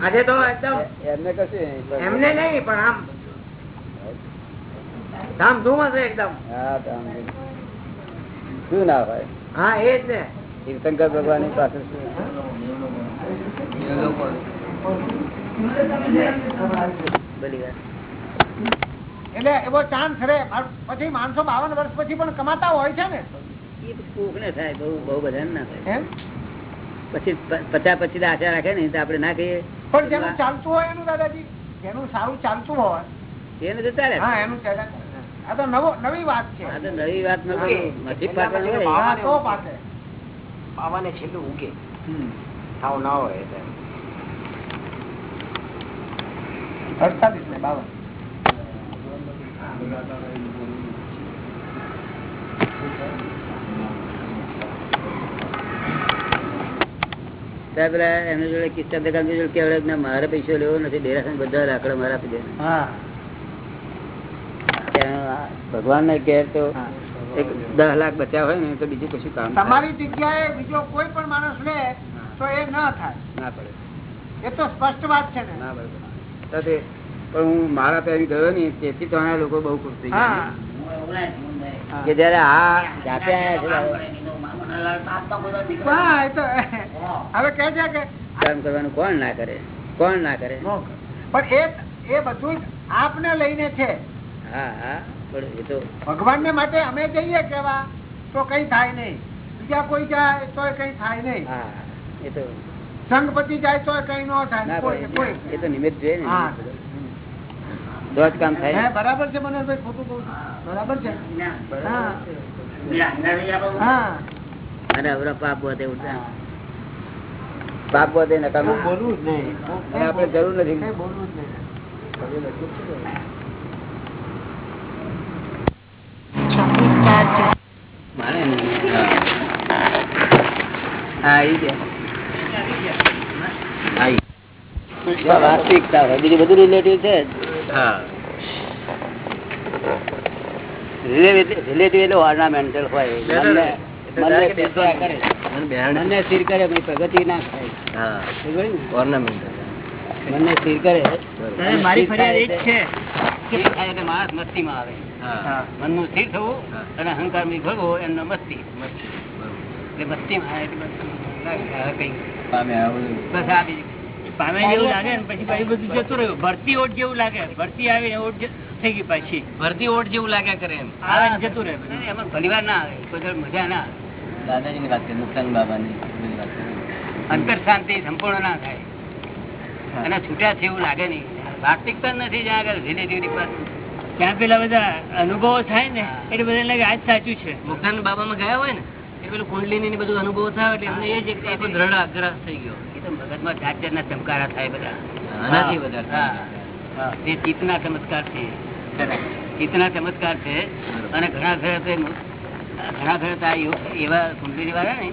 આજે તો એકદમ એમને કશું એમને નહીં પણ આમ. ધામધૂમ હશે એકદમ. હા ધામ શું ના હોય? હા એ જ ને. શિવશંકર ભગવાનની પાસે એટલે એવો ચાન્સ રે પછી માણસો બાવન વર્ષ પછી પણ કમાતા હોય છે ને. એ કોક ને થાય બહુ બહુ બધા ના થાય. એમ? પછી પચાસ પછી આશા રાખે ને તો આપડે ના કહીએ. પણ જેનું ચાલતું હોય એનું દાદાજી જેનું સારું ચાલતું હોય એને તો ચાલે. હા એનું ચાલે. આ તો નવો નવી વાત છે. આ તો નવી વાત નથી નથી પાડવાની હોય. હા તો પાકે બાવાને છેલ્લું ઉગે. થાવ ના હોય અડતાલીસ ને બાવન. ત્યાં પેલા એમની જોડે કિસ્સા દુકાન જોડે કેવડે ના, મારે પૈસો લેવો નથી ડેરાસન બધા લાકડા મારા આપી દે ભગવાન ને કે તો એક દસ લાખ બચ્યા હોય ને તો બીજું કશું કામ તમારી જગ્યાએ બીજો કોઈ પણ માણસ લે તો એ ન થાય. ના પડે. એ તો સ્પષ્ટ વાત છે ને. ના પડે. પણ હું મારા પેરી ગયો ને તેથી તો આ લોકો બહુ ખુશ થઈ ગયા. કે જયારે આ જાતે આયા છે હા, એ તો હવે કે છે કે કર્મ કરવાનું કોણ ના કરે? કોણ ના કરે? પણ એ એ બધું આપને લઈને છે. હા હા પણ એ તો ભગવાન ને માટે અમે જઈએ કેવા? તો કઈ થાય નહીં. બીજા કોઈ જાય તો કઈ થાય નહીં. હા એ તો સંઘપતિ જાય તો કઈ ન થાય. કોઈ પડે કોઈ. એ તો નિમિત્ત જોઈએ ને. હા. તો જ કામ થાય બરાબર છે મનોજભાઈ ખોટું કહું બરાબર છે? હા. હા. અને અવરા પાપ પાપ વધે નકામું બોલવું જ નહીં. આપણે જરૂર નથી. બોલવું જ નહીં. વાસ્તવિકતા હોય. બીજું બધું રિલેટિવ છે રિલેટિવ એટલે ઓર્નામેન્ટલ હોય. સ્થિર કરે. સ્થિર કરે પછી પ્રગતિ ના થાય. ખબર ને? સ્થિર કરે. મારી ફરિયાદ એ જ છે સ્થિર થાય એટલે માણસ મસ્તીમાં આવે. મનનું સ્થિર થવું અને અહંકારમાં ભગવો એમનો મસ્તી. એટલે મસ્તીમાં આવે એટલે બસ હવે કઈ. બસ આ બીજું. પામે જેવું લાગે ને પછી પછી બધું જતું રહ્યું. ભરતી ઓટ જેવું લાગે. ભરતી આવી ઓટ થઈ ગઈ પાછી. ભરતી ઓટ જેવું લાગ્યા કરે એમ. આવે ને જતું રહે એમાં ઘણીવાર ના આવે. કોઈ મજા ના આવે. દાદાજી ની વાત કરી મુક્તાન બાબા ની અંતર શાંતિ સંપૂર્ણ ના થાય. અને છૂટ્યા છે એવું લાગે નહીં. વાસ્તવિકતા નથી જ્યાં આગળ રિલેટિવ ત્યાં પેલા બધા અનુભવો થાય ને એટલે બધા લાગે આજ સાચું છે. મુક્તાન બાબામાં ગયા હોય ને એ પેલું કુંડલીની ને બધું અનુભવ થાય એટલે એમને એ જ એક દ્રઢ આગ્રહ થઈ ગયો. મગજમાં જાત જાતના ચમકારા થાય બધા. આનાથી વધારે હા. હા. તે ચિત્તના ચમત્કાર છે. ચિત્તના ચમત્કાર છે. અને ઘણા ઘરે ઘણા ઘરે એવા કુંડલી વાળા ને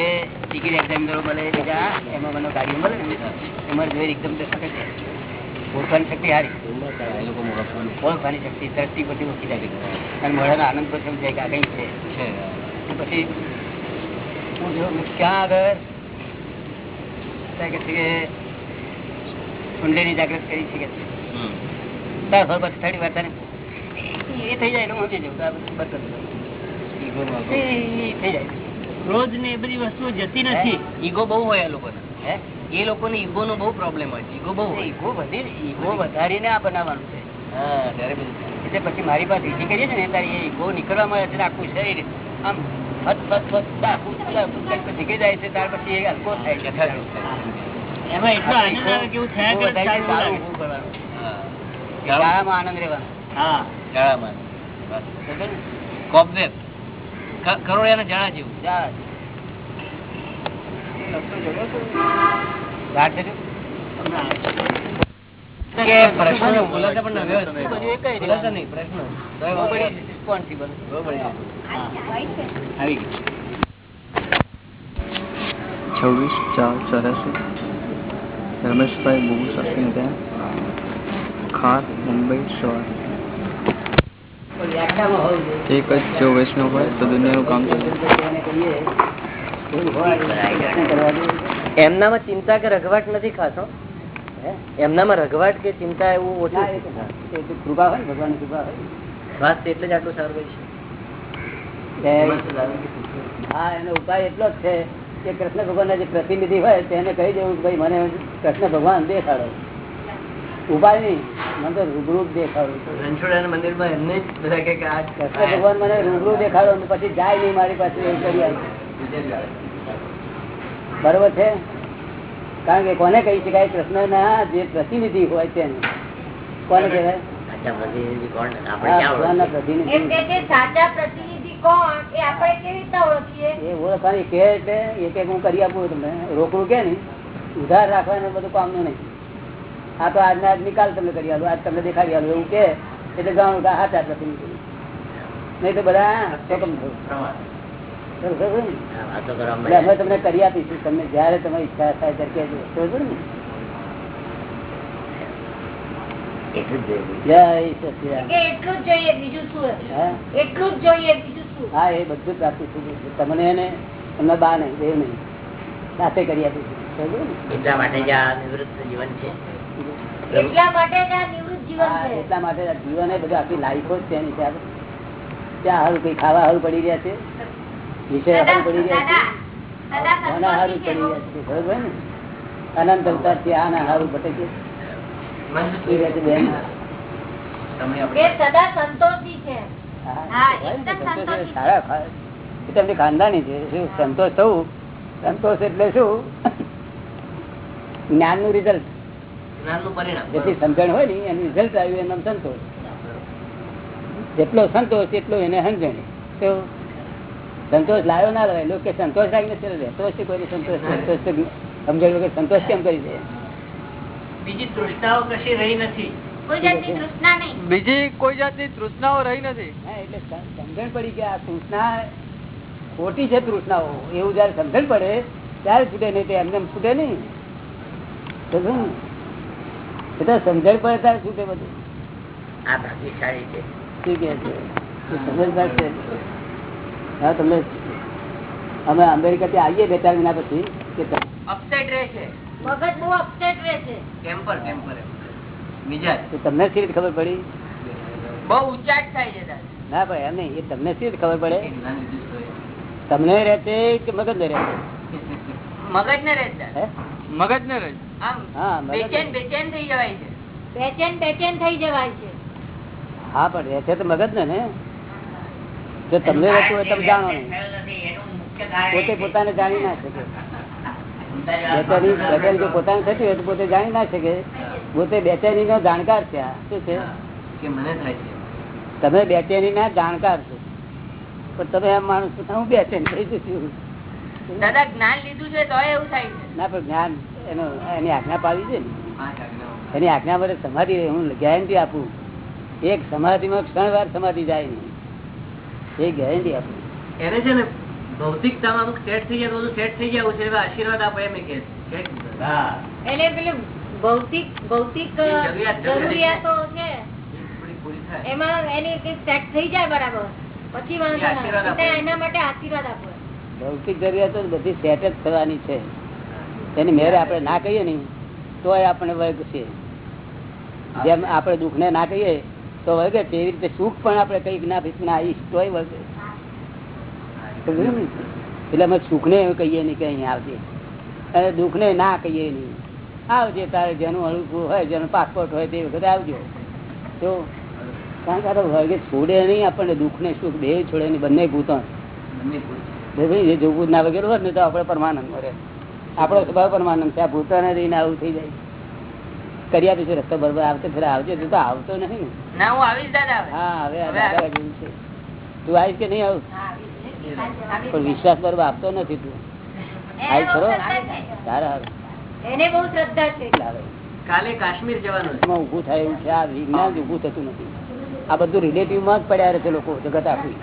એ ટિકિટ એક્ઝામિનરો મળે બીજા એમાં મને ગાડીઓ મળે એમાં જોઈ એકદમ છે ઓળખવાની શક્તિ હારી. ઓળખવાની શક્તિ ધરતી પછી ઓછી જાય અને મળેનો આનંદ પણ સમજાય કે આ કઈ છે. પછી હું જો ક્યાં આગળ કે છે કે કુંડલીની જાગૃત કરી છે કે છે. થોડી વાર તને. એ થઈ જાય હું સમજી થઈ જાય. ને એ બધી વસ્તુઓ જતી નથી. ઈગો બહુ હોય આ લોકોને. હે? એ લોકોને ઈગો નો બહુ પ્રોબ્લેમ હોય છે. ઈગો બહુ ઈગો વધી ઈગો વધારીને આ બનાવવાનું છે. હા ત્યારે બધું. એટલે પછી મારી પાસે વિધિ કરીએ છે ને ત્યારે એ ઈગો નીકળવા મળે છે આખું શરીર. આમ નીકળી જાય છે ત્યાર પછી હલકો થાય છે એમાં એટલો આનંદ આવે કે થયા કરે વધારીને સારું સારું લાગે. ઊભું કરવાનું. હા. શાળામાં આનંદ રહેવાનો હા જાળામાં. બસ. સમજો ને? કોબવેબ. ક- કરોળિયાના જાળા જેવું પ્રશ્ન બોલાતા પણ પ્રશ્ન. આવી ગયું છવ્વીસ ચાર ચોરાસી રમેશભાઈ બહુ શક્તિ ત્યાં ખાર મુંબઈ સવાર. એક જ જો વૈષ્ણવ હોય તો દુનિયાનું કામ દે. એમનામાં ચિંતા કે રઘવાટ નથી ખાતો? એમનામાં રઘવાટ કે ચિંતા એવું ઓછું? કૃપા હોય ને ભગવાનની કૃપા હોય. શ્વાસ એટલે જ આટલું સારું હોય છે. હા એનો ઉપાય એટલો જ છે કે કૃષ્ણ ભગવાનના જે પ્રતિનિધિ હોય તેને કહી દેવું કે ભાઈ મને કૃષ્ણ ભગવાન દેખાડો. ઉપાય નહીં મને તો રૂબરૂ દેખાડો. રણછોડના મંદિરમાં એમને જ બધા કે કૃષ્ણ ભગવાન મને રૂબરૂ દેખાડો પછી જાય નહીં મારી પાસે એવું કરી બરોબર છે? કારણ કે કોને કહી શકાય? કૃષ્ણના જે પ્રતિનિધિ હોય તેને. કોને કહેવાય? સાચા પ્રતિનિધિ કોણ? એ આપણે કેવી રીતના ઓળખીએ? એ ઓળખવાની કે એક એક હું કરી આપું તમને. રોકડું કે ને ઉધાર રાખવાનું બધું કામનું નહીં. આ તો આજના આજ નિકાલ તમને કરી આલું. આજ તમને દેખાડી આલું. એવું કે એટલે ગામ સાચા પ્રતિનિધિ. નહીં તો બધા શોકમ થયું? બરોબર અમે તમને કરી આપીશું. તમને જયારે તમારી ઈચ્છા થાય ત્યારે કહેજો. ને જય સચિદાનંદ. કે એટલું જ જોઈએ બીજું. શું હા? એટલું જ જોઈએ બીજું શું? હા એ બધું પ્રાપ્તિ થઈ ગયું છે. તમને એને તમને બા નહીં દેવ નહીં. સાથે કરી આપીશું બરોબર ને? એટલા માટે જ આ નિવૃત્ત જીવન છે? એટલા માટે જ આ નિવૃત્ત જીવન છે. એટલા માટે જીવન એ બધું આખી લાઈફો જ છે ત્યાં હારું કઈ ખાવા હારું પડી રહ્યા છે? વિષય હારું પડી રહ્યા છે? હારું પડી રહ્યા છે બરોબર ને? અનંત અવતાર છે આના હારું ભટકે છે. બેન કે સદા સંતોષી છે. હા, હા, હોય ને, એકદમ સંતોષ સંતોષી. સારા ખા- એ તો એમની ખાનદાની છે. શું સંતોષ થવું? સંતોષ એટલે શું? જ્ઞાનનું રિઝલ્ટ જેટલી સમજણ હોય ને એનું રિઝલ્ટ આવ્યું એનો સંતોષ. જેટલો સંતોષ એટલો એને સમજણ. તો સંતોષ લાવ્યો ના લાવે લોકો કે સંતોષ રાખીને રહેતો હશે કોઈ સંતોષ? સંતોષ સમજણ વગર સંતોષ કેમ કરી દે? બીજી તૃષ્ણાઓ કશી રહી નથી. કોઈ જાતની બીજી કોઈ જાતની તૃષ્ણાઓ રહી નથી. એટલે સમજણ પડી કે આ તૃષ્ણા ખોટી છે તૃષ્ણાઓ. એવું જયારે સમજણ પડે ત્યારે છૂટે નહીં તે એમને છૂટે નહીં. એ તો સમજણ પડે ત્યારે છૂટે બધું. આ ભાગ્યશાળી છે. શું કહે છે? સમજદાર છે. હા તમને અમે અમેરિકાથી આવીએ બે ચાર મહિના પછી કે અપસેટ રહે છે. મગજ બહુ અપસેટ રહે છે. ટેમ્પર ટેમ્પર મિજાજ. તો તમને સી રીતે ખબર પડી? બહુ ઉચાટ થાય છે દાદા. ના ભાઈ એમ નહીં. એ તમને સી રીતે ખબર પડે? તમને રહે છે કે મગજ ને રહે મગજ ને રહેતા છે મગજ ને રહી આમ હા બેચેન બેચેન થઈ જવાય છે. બેચેન બેચેન થઈ જવાય છે. હા પણ રહે છે તો મગજ ને? ને જો તમને રહેતું હોય તમે જાણો નહીં પોતે પોતાને જાણી ના શકે. બેચેની બેચેની જો પોતાને થતી હોય તો પોતે જાણી ના શકે. પોતે બેચેની નો જાણકાર છે. આ શું છે? કે મને થાય છે. તમે બેચેની ના જાણકાર છો. પણ તમે એમ માણસ છો. હું બેચેન થઈ જશું દાદા જ્ઞાન લીધું છે તો એવું થાય છે. ના પણ જ્ઞાન એનો એની આજ્ઞા પાડી છે ને. એની આજ્ઞા વડે સમાધિ હું ગેરંટી આપું. એક સમાધિમાં ક્ષણ વાર સમાધિ જાય નહીં. એ ગેરંટી આપું. એને છે ને ભૌતિકતામાં અમુક સેટ થઈ ગયા બધું સેટ થઈ ગયા છે આશીર્વાદ આપો એમ કે એટલે પેલું ભૌતિક ભૌતિક જરૂરિયાતો છે. એમાં એની સેટ થઈ જાય બરાબર. પછી ના એના માટે આશીર્વાદ આપો ભૌતિક જરૂરિયાતો બધી સેટ જ થવાની છે. એની મેરે આપણે ના કહીએ ને તોય આપણે વર્ગ છે જેમ આપણે દુઃખને ના કહીએ તો વર્ગે તેવી રીતે સુખ પણ આપણે કંઈક ના ભીખ ના આવીશ તોય વર્ગે. ને? એટલે અમે સુખ ને કહીએ નહીં કે અહીંયા આવજે. અને દુઃખને ના કહીએ નહીં. આવજે તારે જેનું અનુકૂળ હોય જેનો પાસપોર્ટ હોય તે વખતે આવજો. તો કારણ કે વર્ગે છોડે નહીં આપણને દુઃખને સુખ બે છોડે નહીં બંને ભૂતણ એ જોવું ના વગેરે હોત ને તો આપણે પરમાનંદ મળે આપણો સ્વભાવ પરમાનંદ છે. આ ભૂતણ રહીને આવું થઈ જાય. કરી આપીશું રસ્તો બરોબર આવતો ફેર આવજો તું તો આવતો નહીં ને. ના હું આવીશ દાદા હા હવે દાદા છે. તું આવીશ કે નહીં આવી. પણ વિશ્વાસ બરોબર આપતો નથી તું. એને ખરો? સારા એને બહુ શ્રદ્ધા છે. એટલે આવે. કાલે કાશ્મીર જવાનું છે. થાય એવું છે. આ વિજ્ઞાન જ થતું નથી. આ બધું રિલેટિવમાં જ પડ્યા રહે છે લોકો જગત આખું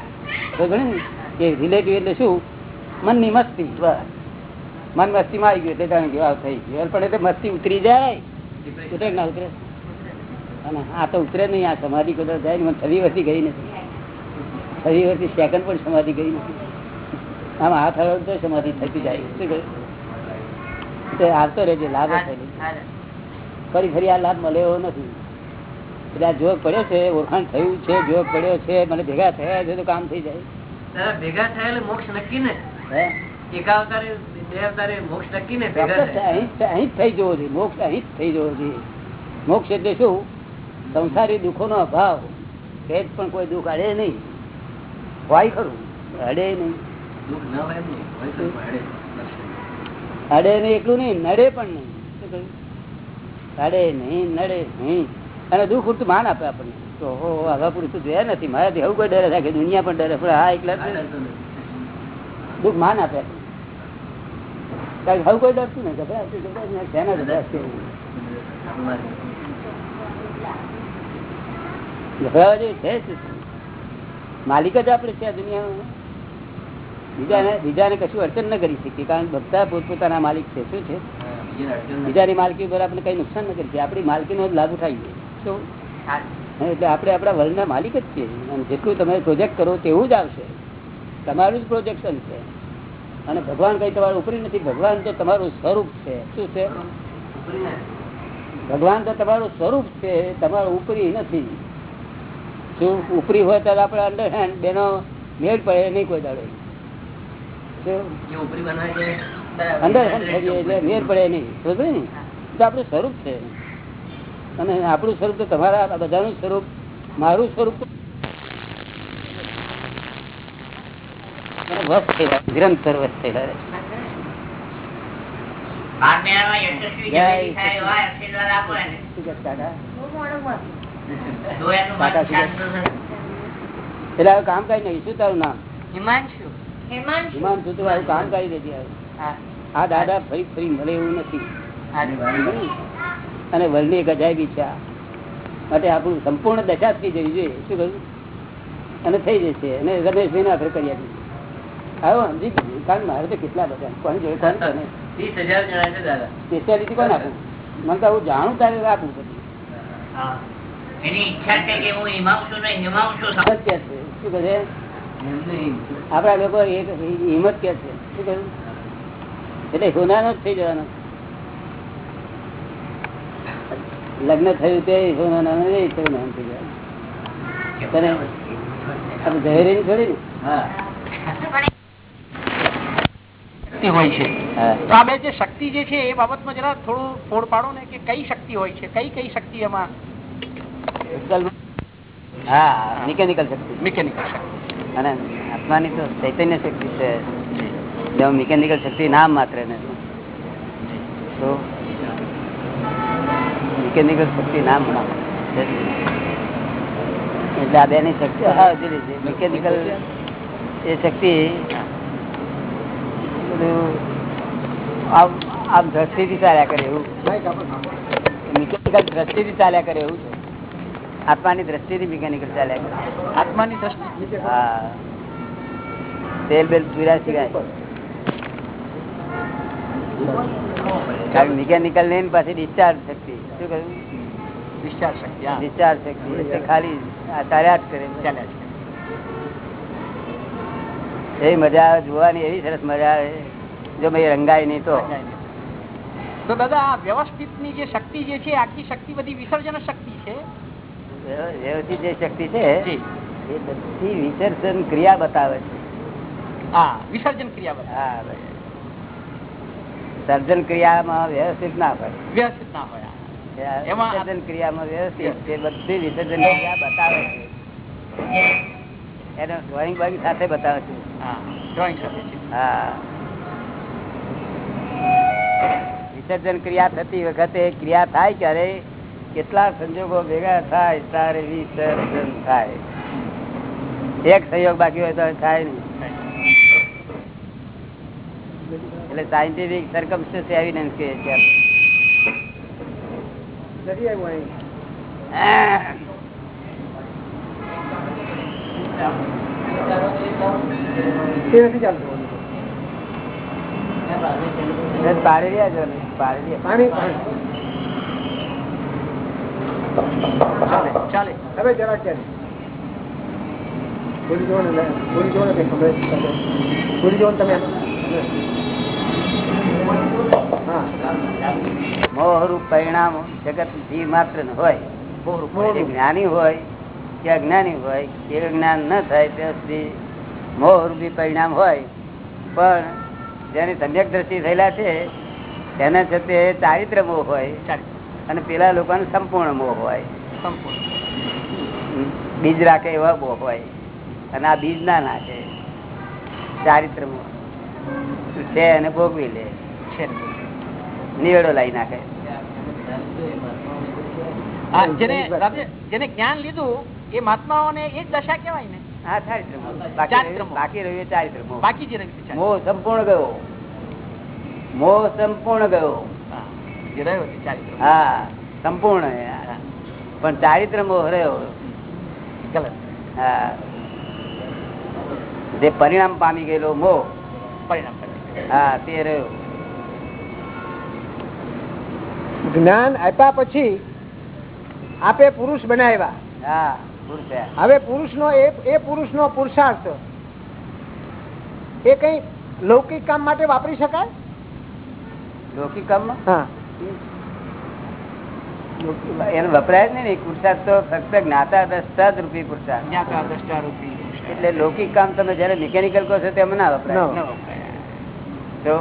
ને કે રિલેટિવ એટલે શું? મનની મસ્તી મન મસ્તીમાં આવી ગયું એટલે જાણી ગયું થઈ ગયું. પણ એટલે મસ્તી ઉતરી જાય. ઉતરે ના ઉતરે. અને આ તો ઉતરે નહીં આ સમાધિ કદાચ જાય ને મને છવી વર્ષથી ગઈ નથી. છવી વર્ષથી સેકન્ડ પણ સમાધિ ગઈ નથી. આમ હાથ હળવ તો સમાધિ થતી જાય. શું કહ્યું આવતો રહેજે લાભ. ફરી ફરી આ લાભ મળે એવો નથી. એટલે આ જોગ પડ્યો છે ઓળખાણ થયું છે જોગ પડ્યો છે મને ભેગા થયા છે તો કામ થઈ જાય. ભેગા મોક્ષ નક્કી ને. એક અવતારે બે અવતારે મોક્ષ નક્કી ને ભેગા ચોક્કસ થયા. અહીં જ- થઈ જવો જોઈએ. મોક્ષ અહીં થઈ જવો જોઈએ. મોક્ષ એટલે શું? સંસારી દુઃખોનો અભાવ. સેજ પણ કોઈ દુઃખ આડે નહીં. હોય ખરું? અડે નહીં. અડે નહીં. એટલું નહીં નડે પણ નહીં. અડે નહીં નડે નહીં. અને દુઃખ ઉઠતું માન આપે આપણને. તો હો હવા પૂરતું જોયા નથી. મારાથી એવું કોઈ ડરે રાખે દુનિયા પણ ડરે. પણ હા એકલા. દુઃખ માન આપે. કારણ કે હવે કોઈ ડરતું નહીં ગભરાતું? અમારે. ગભરાવા જેવું છે? માલિક જ આપણે છે દુનિયામાં. બીજાને બીજાને કશું અડચણ ન કરી શકીએ કારણ કે બધા પોતપોતાના માલિક છે. શું છે. બીજાની માલકી ઉપર આપણે કઈ નુકસાન ન કરી શકીએ. આપણી માલકીનો જ લાભ ઉઠાવીએ શું એટલે આપણે આપણા વર્લ્ડના માલિક જ છીએ. અને જેટલું તમે પ્રોજેક્ટ કરો તેવું જ આવશે. તમારું જ પ્રોજેક્શન છે. અને ભગવાન કઈ તમારું ઉપરી નથી. ભગવાન તો તમારું સ્વરૂપ છે. શું છે? ભગવાન તો તમારું સ્વરૂપ છે. તમારું ઉપરી નથી. શું ઉપરી હોય તો આપણે અંડર બેનો મેળ પડે નહીં કોઈ દાડો. શું? થઈ થઈએ એટલે મેળ પડે નહીં. સમજો ને? તો આપણું સ્વરૂપ છે. અને આપણું સ્વરૂપ તો તમારા બધાનું સ્વરૂપ મારું સ્વરૂપ નિરંતર વસ થયેલા રહે. જય એટલે હવે કામ કઈ નહીં શું તારું નામ? હિમાંશુ. હિમાંશુ. તું આવું કામ કરી દેજે આ દાદા ફરી ફરી મળે એવું નથી. અને વલની એક અજાયબી છે માટે આપણું સંપૂર્ણ દશા થઈ જવી જોઈએ. શું કહ્યું? અને થઈ જશે. અને રમેશભાઈ આપણે કરી આપીશું આવો સમજી ગયું કારણ મારે તો કેટલા બધા. કોણ કરે ત્રીસ હજાર જણા છે દાદા. સ્પેશિયાલિટી કોણ આપું? મને તો આવું જાણું તારે આપવું પછી એની ઈચ્છા છે કે હું હિમાંશુ ને હિમાંશુ હિંમત કે છે? શું કહે છે? એમની આપણા લોકો હિંમત કે છે. શું કહ્યું એટલે સોનાનો જ થઈ જવાનો. લગ્ન થયું તે સોનાનો એ સોનાનો થઈ જવાનો. તને ઝહેરી થોડી ને? શક્તિ હોય છે. તો આ બે જે શક્તિ જે છે એ બાબતમાં જરા થોડું ફોડ પાડો ને કે કઈ શક્તિ હોય છે? કઈ કઈ શક્તિ એમાં હા મિકેનિકલ શક્તિ. મિકેનિકલ અને આત્માની તો ચૈતન્ય શક્તિ છે. જેમ મિકેનિકલ શક્તિ નામ માત્ર તો. મિકેનિકલ શક્તિ નામ એટલે આ બેની શક્તિ મિકેનિકલ એ શક્તિ આમ દ્રષ્ટિથી ચાલ્યા કરે એવું. મિકેનિકલ દ્રષ્ટિથી ચાલ્યા કરે એવું છે. આત્માની દ્રષ્ટિથી મિકેનિકલ ચાલે આત્માની દ્રષ્ટિ હા. તેલ બેલ પીરા સિવાય મિકેનિકલ લઈને પાછી ડિસ્ચાર્જ શક્તિ શું કહ્યું? ડિસ્ચાર્જ શક્તિ ડિસ્ચાર્જ શક્તિ ખાલી આ ચાલ્યા કરે. ચાલ્યા છે. મજા આવે જોવાની એવી સરસ મજા આવે. જો મેં રંગાય નહીં તો. તો દાદા આ વ્યવસ્થિતની જે શક્તિ જે છે આખી શક્તિ બધી વિસર્જન શક્તિ છે. વ્યવસ્થિત જે શક્તિ છે એ બધી વિસર્જન ક્રિયા બતાવે છે. હા વિસર્જન ક્રિયા બધા સર્જન ક્રિયામાં વ્યવસ્થિત ના હોય. વ્યવસ્થિત ના હોય વિસર્જન ક્રિયામાં વ્યવસ્થિત તે બધી વિસર્જન ક્રિયા બતાવે છે. એને ડ્રોઈંગ બોઈંગ સાથે બતાવે છે. હા ડ્રોઈંગ સાથે હા. વિસર્જન ક્રિયા થતી વખતે ક્રિયા થાય ત્યારે કેટલા સંજોગો ભેગા થાય તારે વિસર્જન થાય. એક સંયોગ બાકી હોય તો થાય નહીં. એટલે સાયન્ટિફિક સરકમસ્ટન્સ એવિડન્સ કહે છે. પાડી રહ્યા છો પાડી રહ્યા ચાલે ચાલે હવે જરા ને ને ખબર તમે? મોહરૂપ પરિણામ જગત જીવ માત્ર હોય. જ્ઞાની હોય કે અજ્ઞાની હોય કે જ્ઞાન ન થાય ત્યાં સુધી મોહરૂપી પરિણામ હોય. પણ જેની સમ્યક દ્રષ્ટિ થયેલા છે તેના છતાં ચારિત્ર મોહ હોય અને પેલા લોકોને સંપૂર્ણ મોહ હોય. બીજ રાખે એવા બો હોય. અને આ બીજ ના નાખે. ચારિત્ર છે અને ભોગવી લે. નિવેડો લાવી નાખે. જેને જ્ઞાન લીધું એ મહાત્માઓને એ જ દશા કેવાય ને. હા ચારિત્ર બાકી રહ્યું-. બાકી ચારિત્ર જે રહ્યું છે. મોહ સંપૂર્ણ ગયો. મોહ સંપૂર્ણ ગયો. જે રહ્યો ચારિત્ર હા સંપૂર્ણ પણ ચારિત્ર મોહ રહ્યો જે પરિણામ પામી ગયેલો મોહ પરિણામ હા તે રહ્યો. જ્ઞાન આપ્યા પછી આપે પુરુષ બનાવ્યા. હા પુરુષ હવે પુરુષ નો એ પુરુષ નો પુરુષાર્થ. એ કઈ લૌકિક કામ માટે વાપરી શકાય? લૌકિક કામમાં? હા. એને વપરાય જ નહીં ને એ પુરુષાર્થ તો ફક્ત જ્ઞાતા દ્રષ્ટા રૂપી પુરુષાર્થ જ્ઞાતા દ્રષ્ટા રૂપી એટલે લૌકિક કામ તમે જયારે મિકેનિકલ કહો છો તેમ ના વપરાય ન. ન વપરાય. તો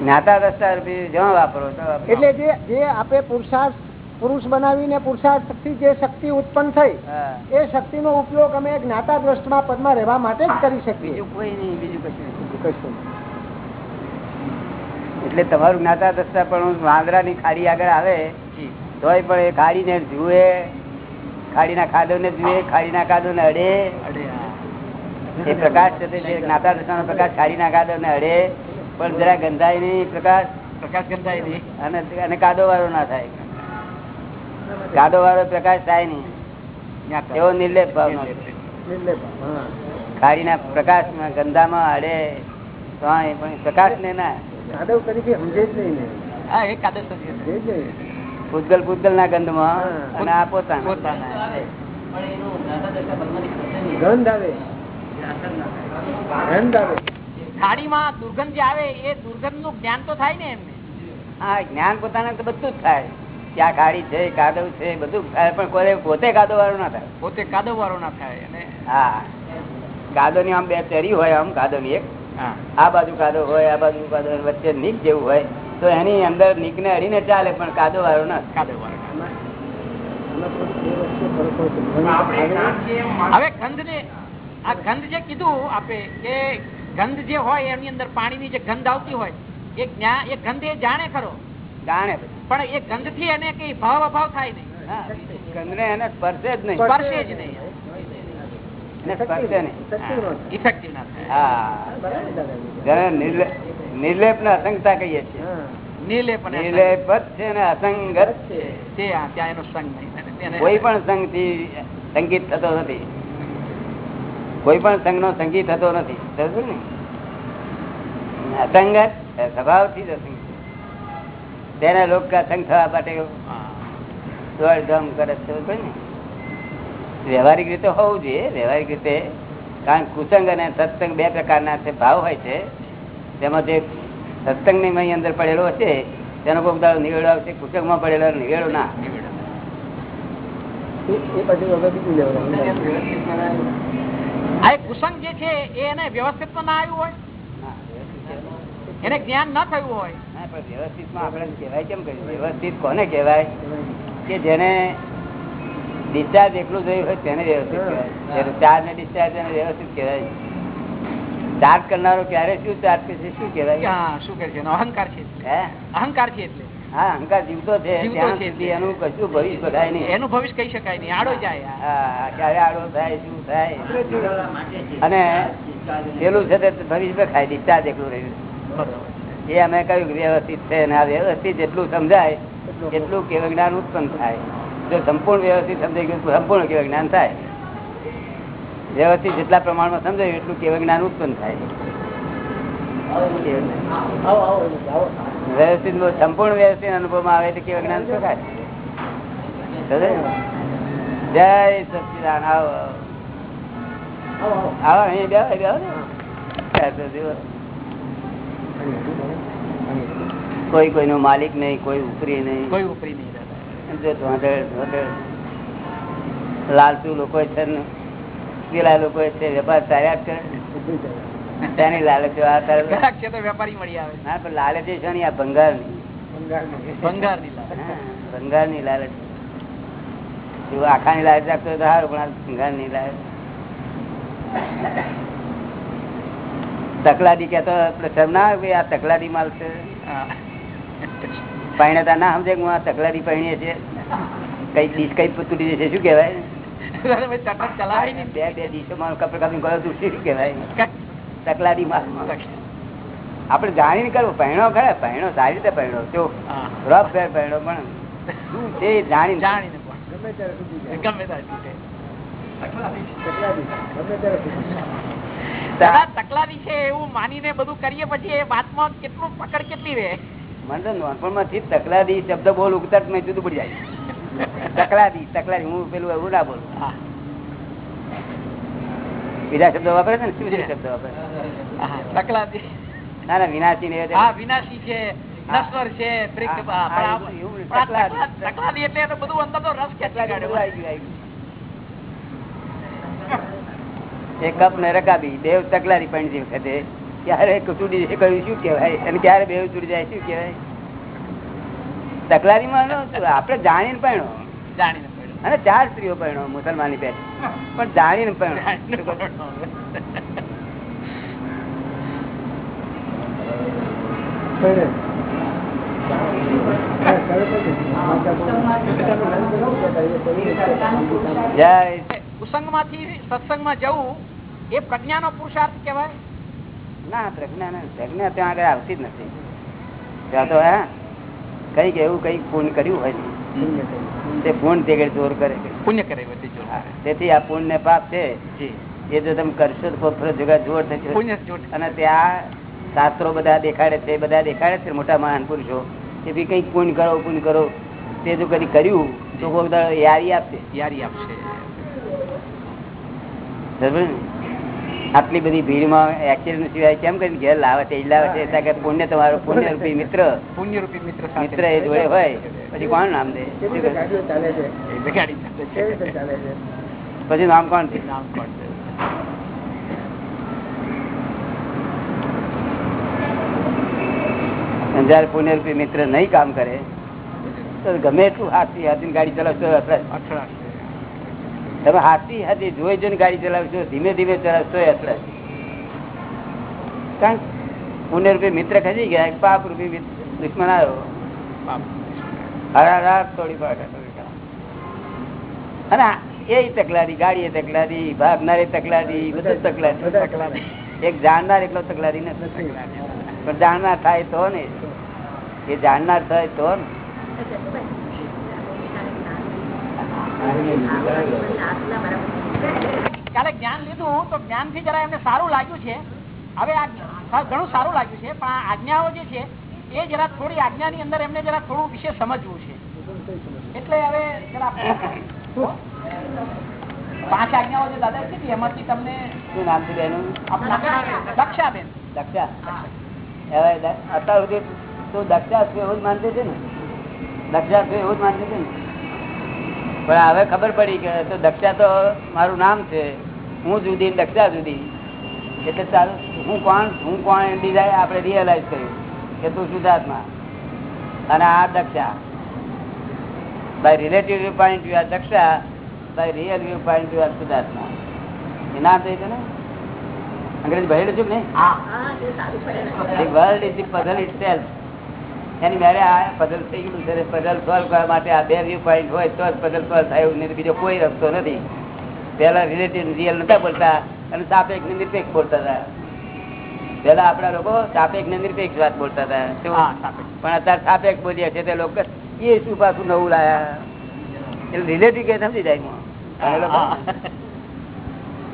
જ્ઞાતા દ્રષ્ટા રૂપી જ્યાં વાપરો તો એટલે જે જે આપે પુરુષાર્થ પુરુષ બનાવીને પુરુષાર્થથી જે શક્તિ ઉત્પન્ન થઈ એ શક્તિ નો ઉપયોગ અમે જ્ઞાતા દ્રષ્ટમાં પદમાં રહેવા માટે જ કરી શકીએ બીજું કોઈ નહીં બીજું કશું કશું એટલે તમારું જ્ઞાતા દ્રષ્ટા પણ વાંદરાની ખાડી આગળ આવે. તોય પણ એ ખાડીને જુએ ખાડીના ખાડો ને જુએ ખાડીના કાદો ને અડે એ પ્રકાશ છે તે જે જ્ઞાતા દ્રષ્ટાનો પ્રકાશ ખાડીના કાદો ને અડે પણ જરા ગંધાય નહીં પ્રકાશ પ્રકાશ ગંધાય નહીં અને કાદો વાળો ના થાય કાદો વાળો પ્રકાશ થાય નહીં. એવો નિર્લેપ. હા. ખાડીના પ્રકાશમાં ગંધામાં અડે તો પણ પ્રકાશ ને ના કાદવ તરીકે સમજે જ નહીં હા એ કાદવ જ છે. એ જ નહીં. પૂતગલ પૂતગલ ના ગંધમાં અને આ પોતાના. ગંધ આવે. ગંધ આવે. ખાડીમાં દુર્ગંધ જે આવે એ દુર્ગંધનું જ્ઞાન તો થાય ને એમને. હા જ્ઞાન પોતાના તો બધું જ થાય. કે આ છે કાદવ છે બધું થાય. પણ કોઈ પોતે કાદો વાળો ના થાય. પોતે કાદવ વાળો ના થાય અને હા. કાદો ની આમ બે ચરી હોય આમ કાદો ની એક આ બાજુ કાદો હોય આ બાજુ કાદો હોય, વચ્ચે નીક જેવું હોય. તો એની અંદર નીક ને હરીને ચાલે પણ કાદો વાળો ના કાદો વાળો. હવે ગંધ ને આ ગંધ જે કીધું આપે કે ગંધ જે હોય એની અંદર પાણીની જે ગંધ આવતી હોય એ જ્ઞાન એ ગંધ એ જાણે ખરો. જાણે પણ એ ગંધથી એને કઈ ભાવ અભાવ થાય નહીં. ગંધ ને એને સ્પર્શે જ નહીં. સ્પર્શે જ નહીં. સ્પર્શે નહીં. ઇફેક્ટિવ ના થાય હા. નિર્લેપ ને અસંગતા કહીએ છીએ. નિર્લેપ નિર્લેપ છે ને અસંગત છે. ત્યાં એનો સંગ નહીં. તેને- કોઈ પણ સંઘથી સંગીત થતો નથી. કોઈ પણ સંઘ નો સંગીત થતો નથી. સમજો ને? અસંગત સ્વભાવથી જ અસંગ છે. લોકો થવા માટે દોડધામ કરે છે ને? વ્યવહારિક રીતે હોવું જોઈએ. વ્યવહારિક રીતે કારણ કુસંગ અને સત્સંગ બે પ્રકારના છે ભાવ હોય છે. તેમાં જે સત્સંગની અંદર પડેલો હશે તેનો કોઈ દાડો નિવેડો આવશે? પુસ્તકમાં પડેલો નિવેડો ના? એ એ પછી વગર બીજું લેવાનું આ કુસંગ જે છે એ એને વ્યવસ્થિત ના આવ્યું હોય? એને જ્ઞાન ન થયું હોય? વ્યવસ્થિતમાં આપણે કહેવાય? કેમ કહ્યું? વ્યવસ્થિત કોને કહેવાય? કે જેને ડિસ્ચાર્જ એટલું જોયું હોય તેને વ્યવસ્થિત કહેવાય. ચાર્જ ને ડિસ્ચાર્જ એને વ્યવસ્થિત કહેવાય. ચાર્જ કરનારો ક્યારે શું ચાર્જ કરશે શું કેવાય શું કરે છે? અહંકાર છે અહંકાર છે એટલે. હા અહંકાર જીવતો છે ત્યાં સુધી એનું કશું ભવિષ્ય બધાય નહીં. એનું ભવિષ્ય કહી શકાય નહીં. આડો જાય ક્યારે આડો થાય શું થાય? અને પેલું છે તે ભવિષ્ય ખાય ડિસ્ચાર્જ એકલું રહ્યું એ અમે કહ્યું વ્યવસ્થિત છે અને આ વ્યવસ્થિત જેટલું સમજાય એટલું કેવ જ્ઞાન ઉત્પન્ન થાય. જો સંપૂર્ણ વ્યવસ્થિત સમજાય ગયું સંપૂર્ણ કેવ જ્ઞાન થાય વ્યવસ્થિત જેટલા પ્રમાણમાં સમજાય એટલું કેવળ જ્ઞાન ઉત્પન્ન થાય. વ્યવસ્થિત સંપૂર્ણ વ્યવસ્થિત અનુભવમાં આવે તો કેવળ જ્ઞાન શું થાય જય સચિદાન આવો આવો. અહીં જુઓ. કોઈ કોઈનો માલિક નહીં કોઈ ઉપરી નહીં. કોઈ ઉપરી નહીં લાલચુ લોકો છે ને. પેલા લોકો છે વેપાર જ કરે તેની લાલચ આ તારે ગ્રાહક છે તો વેપારી મળી આવે. ના પણ લાલચ છે ને આ ભંગારની ભંગારની લાલચ. ભંગારની લાલચ. જો આખાની લાલચ રાખતો હોય તો સારું પણ ભંગારની લાલચ. તકલાદી કેતો શરમ ના આવે કે આ તકલાદી માલ છે. હા. પાણીતા ના સમજે હું આ તકલાદી પાણીએ છે. કઈ ડીશ કઈ તૂટી જશે શું કહેવાય? બે બે દિવસો મારું કપડે કાપીને ગળો તૂટશે શું કહેવાય? તકલાદી માલ આપણે જાણીને કરવું પહેણો ખરા પહેણો સારી રીતે પહેણો. તો રફ ફેર પહેણો પણ શું છે એ જાણીને. ગમે ત્યારે તકલાદી છે એવું માનીને બધું કરીએ પછી એ વાતમાં કેટલું પકડ કેટલી રહે? મને તો નાનપણમાં થી તકલાદી શબ્દ બોલ ઉગતા જ મેં જુદું પડી જાય. તકલાદી તકલાદી હું પેલું એવું ના બોલું. બીજા શબ્દો વાપરે છે ને? શું છે વાપરે? તકલાદી. ના ના વિનાશી ને વિનાશી છે નશ્વર છે તકલાદી. એટલે બધું અંદર તો રસ કે એ કપ ને રકાબી દેવ તકલારી પણ જે વખતે ક્યારે તૂટી જશે કહ્યું શું કેવાય અને ક્યારે બેવ તૂટી જાય શું કહેવાય? તકલાદી માં આપણે જાણીને પહેણો. જાણીને અને ચાર સ્ત્રીઓ પહેણો મુસલમાની પેટ પણ જાણીને પહેણો. કુસંગમાંથી સત્સંગમાં જવું એ પ્રજ્ઞાનો પુરુષાર્થ કહેવાય? ના પ્રજ્ઞા પ્રજ્ઞા ત્યાં આગળ આવતી જ નથી. ત્યાં તો હા? કંઈક એવું કંઈક પૂર્ણ કર્યું હોય. તે પૂર્ણ તે જોર કરે. પુણ્ય કરે. તેથી આ પૂર્ણ ને પાપ છે. એ જો તમે કરશો તો જગા જોર થશે. અને ત્યાં શાસ્ત્રો બધા દેખાડે છે બધા દેખાડે છે મોટા મહાન પુરુષો. કે ભી કંઈક પૂર્ણ કરો પૂર્ણ કરો. તે જો કદી કર્યું તો કોઈ યારી આપશે. યારી આપશે? આટલી બધી ભીડમાં એક્સિડન્ટ સિવાય કેમ કરીને ઘેર લાવે છે? લાવે છે? એટલે કે પુણ્ય તમારો પુણ્ય રૂપી મિત્ર. પુણ્ય રૂપી મિત્ર મિત્ર એ જોડે હોય. પછી કોણ નામ દે. પછી નામ કોણ છે? નામ કોણ છે? જયારે પુણ્ય રૂપી મિત્ર નહીં કામ કરે તો ગમે એટલું હાથી હાથી ગાડી ચલાવશો અથડાશે. તમે હાથી હાથી જોઈ જોઈને ગાડી ચલાવશો ધીમે ધીમે ચલાવશો એટલે. કારણ પુણ્ય રૂપી મિત્ર ખસી ગયા પાપ રૂપી દુશ્મન આવ્યો. બાપ. હરાર તોડી અને એ તકલારી ગાડી એ તકલારી ભાગનાર તકલારી બધું તકલારી એક જાણનાર એટલો તકલારી નથી. પણ જાણનાર થાય તો ને. એ જાણનાર થાય તો ને. કાલે જ્ઞાન લીધું તો જ્ઞાનથી જરા એમને સારું લાગ્યું છે. હવે આ ઘણું સારું લાગ્યું છે પણ આ આજ્ઞાઓ જે છે એ જરા થોડી આજ્ઞાની અંદર એમને જરા થોડું વિશે સમજવું છે. એટલે હવે જરા પાંચ આજ્ઞાઓ જે દાદા કીધી એમાંથી તમને શું નામ છે બેનું? દક્ષાબેન. દક્ષા? અત્યાર સુધી તું દક્ષા છું એવું જ માનતી છે ને? દક્ષા છું એવું જ માનતી છે ને? પણ હવે ખબર પડી કે તો દક્ષા તો મારું નામ છે. હું જુદી ને દક્ષા જુદી એટલે ચાલ હું કોણ? હું કોણ? ડિઝાઇન આપણે રિયલાઇઝ કર્યું કે તું શુદ્ધાત્મા. અને આ Daksha. By relative viewpoint you are Daksha by real viewpoint you are શુદ્ધાત્મા. એ નામ થઈ છે ને? અંગ્રેજી ભરેલું છું ને world is the puzzle it itself. એની મેરે આ પઝલ થઈ ગયું છે પઝલ સોલ્વ કરવા માટે આ બે વ્યૂ પોઈન્ટ હોય તો જ પઝલ સોલ્વ થાય એવું બીજો કોઈ રસ્તો નથી. પેલા રિલેટિવ રિયલ નતા બોલતા અને સાપેક્ષ નિરપેક્ષ બોલતા હતા. પેલા આપણા લોકો સાપેક્ષ ને નિરપેક્ષ વાત બોલતા હતા. પણ અત્યારે સાપેક્ષ બોલીએ છીએ તે લોકો એ શું પાછું નવું લાયા. એટલે રિલેટિવ કે સમજી જાય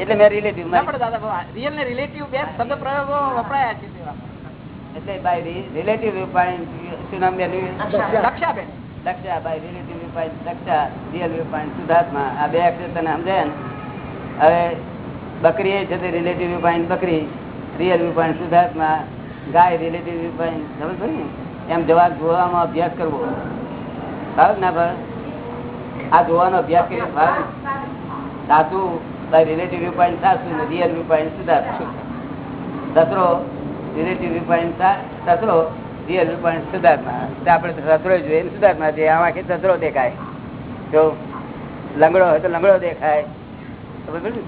એટલે મેં રિલેટિવ દાદા રિયલ ને રિલેટિવ બે શબ્દ પ્રયોગો વપરાયા છે. એટલે બાય રિલેટિવ વ્યૂ પોઈન્ટ શું નામ બેનું Dakshaben. Daksha by relative viewpoint Daksha real viewpoint શુદ્ધાત્મા આ બે અક્ષર તને સમજાય ને હવે બકરી એ છે તે રિલેટિવ વ્યૂ બકરી રિયલ વ્યૂ પોઈન્ટ શુદ્ધાત્મા ગાય રિલેટિવ વ્યૂ સમજ ખબર ને? એમ જવાબ જોવામાં અભ્યાસ કરવો. ભાવ ના ભાવ આ જોવાનો અભ્યાસ કરી ભાવ સાસુ રિલેટિવ વ્યૂ પોઈન્ટ સાસુ ને રિયલ વ્યૂ પોઈન્ટ સુધાર સસરો રિલેટિવ પોઈન્ટ સસરો જોઈએ જોઈએ આખી સસરો દેખાય. જો લંગડો હોય તો લંગડો દેખાય.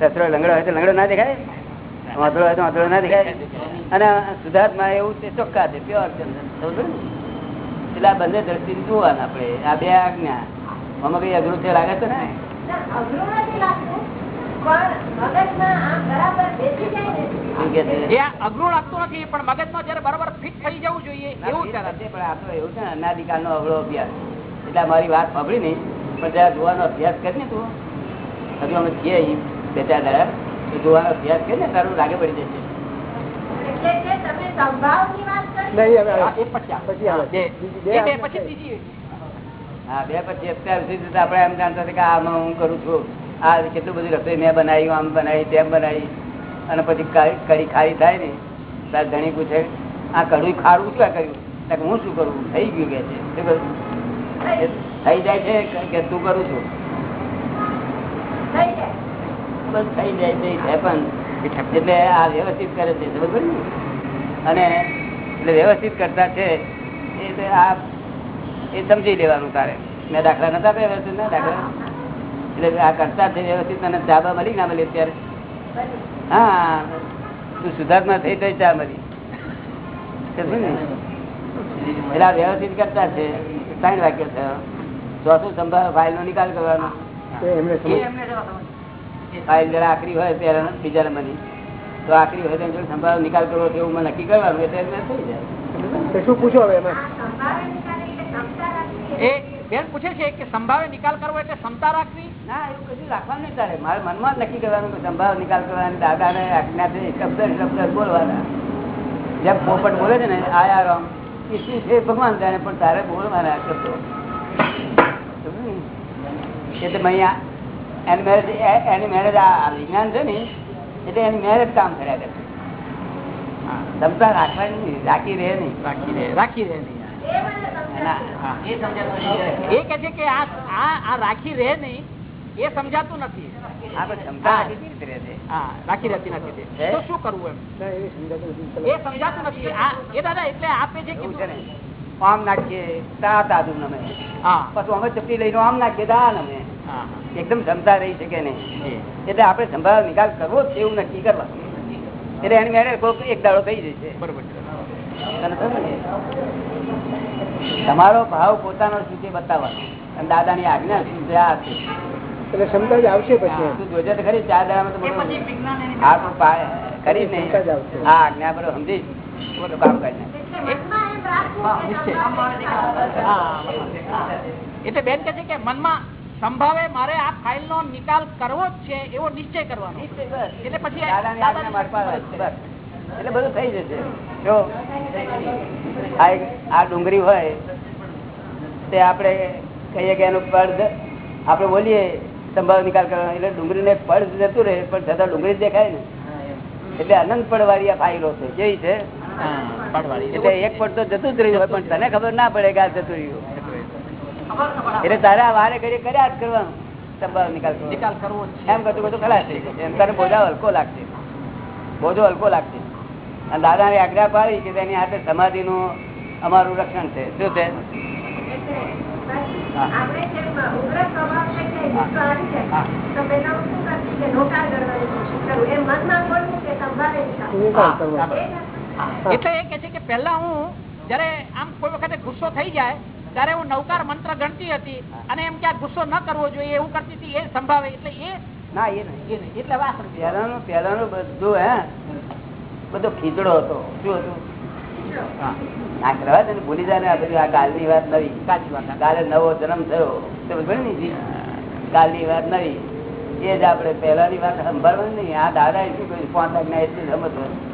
સસરો લંગડો હોય તો લંગડો ના દેખાય? વાંધળો હોય તો વાંધળો ના દેખાય. અને સુધાર્થમાં એવું તે ચોખ્ખા છે પ્યોર છે. ખબર પડી ને? એટલે બંને દ્રષ્ટિથી જોવાના આપણે. આ બે આજ્ઞા. આમાં કઈ અઘરું છે, લાગે છે ને? અઘરું લાગતું પણ મગજમાં આમ બરાબર બેસી જાય ને. શું કે છે? એ અઘરું લાગતું નથી પણ મગજમાં જયારે બરાબર ફિટ થઈ જવું જોઈએ એવું ના, ત્યારે છે, પણ આ એવું છે ને અનાદિકાળનો અવળો અભ્યાસ. એટલે મારી વાત સાંભળી નહીં પણ જરા જોવાનો અભ્યાસ કરી ને તું. હજુ અમે છીએ બે ચાર દાડા. તો જોવાનો અભ્યાસ કરી ને તારું લાગે પડી જશે. એટલે કે તમે સંભાવની વાત કરી નહીં હવે હા, બે. પછી અત્યાર સુધી આપડે એમ જાણતા કે આમાં હું કરું છું. આ કેટલું બધું રસોઈ મેં બનાવી આમ બનાવી તેમ બનાવી અને પછી કઢી ખારી થાય ને તાર ધણી પૂછે આ કઢું ખારું શું કર્યું? કે હું શું કરું? થઈ ગયું કે છે. થઈ જાય છે કે- તું કરું છું? થઈ જાય. બસ થઈ જાય છે પણ. એટલે આ વ્યવસ્થિત કરે છે બરોબર અને એટલે વ્યવસ્થિત કરતા છે એ આ એ સમજી લેવાનું તારે. મેં દાખલા નતા વ્યવસ્થિત ના દાખલા. એટલે આ કરતા છે વ્યવસ્થિત તને ચાબા મળી ના મળી અત્યારે? હા. તું સુધાર્થમાં થઈ તો ચા મળી. એટલે આ વ્યવસ્થિત કરતા છે. સાઈન વાક્ય છે. ચોથું સંભાળ ફાઇલ નો નિકાલ કરવાનો. ફાઇલ જરા આખરી હોય ત્યારે બીજા નંબરની તો આખરી હોય તો એની સંભાળ નિકાલ કરવો એવું મને નક્કી કરવાનું એટલે થઈ જાય. શું પૂછો હવે એમાં? બેન પૂછે છે કે સંભાવે નિકાલ કરવો એટલે ક્ષમતા રાખવી? ના એવું કશું રાખવાનું નહીં તારે મારે મનમાં જ નક્કી કરવાનું કે સંભાવ નિકાલ કરવાની દાદાને આજ્ઞાથી શબ્દ શબ્દ બોલવાના. જેમ પોપટ બોલે છે ને આયા રામ. શું છે ભગવાન જાણે પણ તારે બોલવાના શબ્દો એટલે અહીંયા એની મેરેજ એની મેરેજ આ વિજ્ઞાન છે ને એટલે એની મેરેજ કામ કર્યા કરે. ક્ષમતા રાખવાની રાખી રહે નહીં. રાખી રહે રાખી રહે નહીં. એ મને સમજાય એ સમજાતું નથી. એ કે છે કે આ રાખી રહે નહીં એ સમજાતું નથી. રાખી કેવી રીતે રહે છે હા રાખી રહેતી નથી તો. શું કરવું એમ? એ સમજાતું નથી. એ દાદા એટલે આપે છે આમ નાખીએ તા તાજુ નમે. હા. પછી અમે ચપટી લઈને આમ નાખીએ તા નમે. એકદમ જમતા રહી શકે નહીં એટલે આપણે સંભાળ નિકાલ કરવો જ એવું નક્કી કરવા. એટલે એની મેળે કોઈક એક દાડો થઈ જશે. બરોબર? તમારો ભાવ પોતાનો શું છે બતાવવાનો અને દાદાની આજ્ઞા શું છે? આ છે. એટલે ક્ષમતા આવશે પછી. તું જોજે તો ખરી ચાર દાડામાં તો તો કરી ને. ક્ષમતા જ આવશે. હા આજ્ઞા પર સમજી. બધું કામ કરી નાખ. એટલે મનમાં એમ રાખવું કે નિશ્ચય. સંભાવે એટલે બેન કે છે કે મનમાં સંભાવે મારે આ ફાઇલ નો નિકાલ કરવો જ છે એવો નિશ્ચય કરવાનો. એટલે પછી એટલે બધું થઈ જશે. જો આ ડુંગળી હોય તે આપણે કહીએ કે એનું પડ આપણે બોલીએ સંભાવ નિકાલ કરવાનો. એટલે ડુંગળીને પડ જતું રહે પણ છતાં ડુંગળી દેખાય ને. એટલે અનંત પડવાળી આ ફાઇલો છે. કેવી છે? એટલે એક પડ તો જતું જ રહ્યું હોય પણ તને ખબર ના પડે કે આ જતું રહ્યું એટલે તારે વારે ઘડી કર્યા જ કરવાનું. સંભાવ નિકાલ કરવો એમ કરતું કરતું ખલાસ થઈ જશે. એમ તારે બોજા હલકો લાગશે. બોજો હલકો લાગશે. અને દાદાની આજ્ઞા પાડી કે તેની હાથે સમાધિનું અમારું રક્ષણ છે. શું છે. એટલે એ કે છે કે પહેલા હું જયારે આમ કોઈ વખતે ગુસ્સો થઈ જાય ત્યારે હું નવકાર મંત્ર ગણતી હતી અને એમ કે આ ગુસ્સો ન કરવો જોઈએ એવું કરતી હતી એ સંભાવે એટલે એ ના એ નહીં. એટલે વાતનું પહેલાનું પહેલાનું બધું હે. બધો ખીચડો હતો શું હતું હા, ના કરવા ને ભૂલી જાય ને આ બધું આ કાલની વાત નવી સાચી વાત કાલે નવો જન્મ થયો તો કાલની વાત નવી એ જ આપણે પહેલાની વાત સંભાળવાની નહીં આ દાદા શું કહ્યું પાંચ આજ્ઞા એટલી સમજવાનું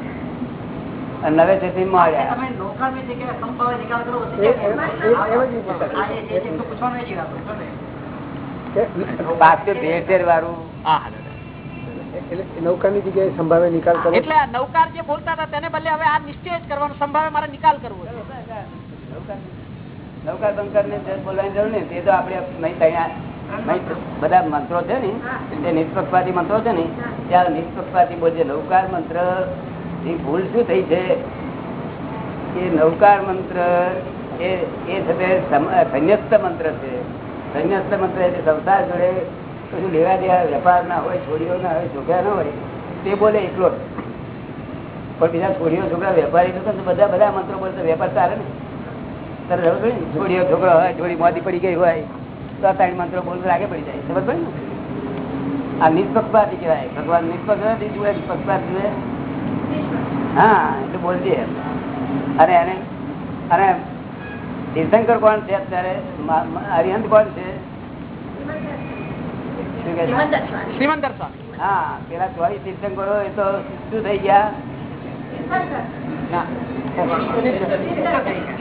નવે તેથી મળ્યા વાળું. એટલે નૌકાની જગ્યાએ સંભાવે નિકાલ કરવો? એટલે આ જે બોલતા હતા તેને બદલે હવે આ નિશ્ચય જ કરવાનો સંભાવે મારે નિકાલ કરવો નૌકાર બંકર ને બોલવાની જરૂર નહીં તે તો આપણે નહીં ત્યાં નહીં બધા મંત્રો છે ને તે નિષ્પક્ષપાતી મંત્રો છે ને ત્યાં નિષ્પક્ષપાતી બોલશે નૌકાર મંત્રની ભૂલ શું થઈ છે? એ નૌકાર મંત્ર એ એ સમ- સંન્યસ્ત મંત્ર છે. સંન્યસ્ત મંત્ર એટલે સંસાર જોડે કશું લેવા દેવા વેપાર ના હોય, છોડીઓ ના હોય છોકરા ના હોય, તે બોલે એટલો પણ બીજા છોડીઓ છોકરા વેપારી તો બધા બધા મંત્રો બોલતા વેપાર ચાલે ને. તારે ખબર પડી છોડીઓ છોકરો હોય, છોડી મોદી પડી ગઈ હોય, તો આ ત્રણ મંત્રો બોલતો લાગે પડી જાય. ખબર પડી આ નિષ્પક્ષપાતી કહેવાય. ભગવાન નિષ્પક્ષપાતી જુએ નિષ્પક્ષપાત જુએ હા, એટલે બોલતી અને એને, અને તીર્થંકર કોણ છે અત્યારે? હરિહંત કોણ છે? શું કહે છે? શ્રીમંદર સ્વામી હા પેલા ચોવીસ તીર્થંકરો એ તો શું થઈ ગયા. ના.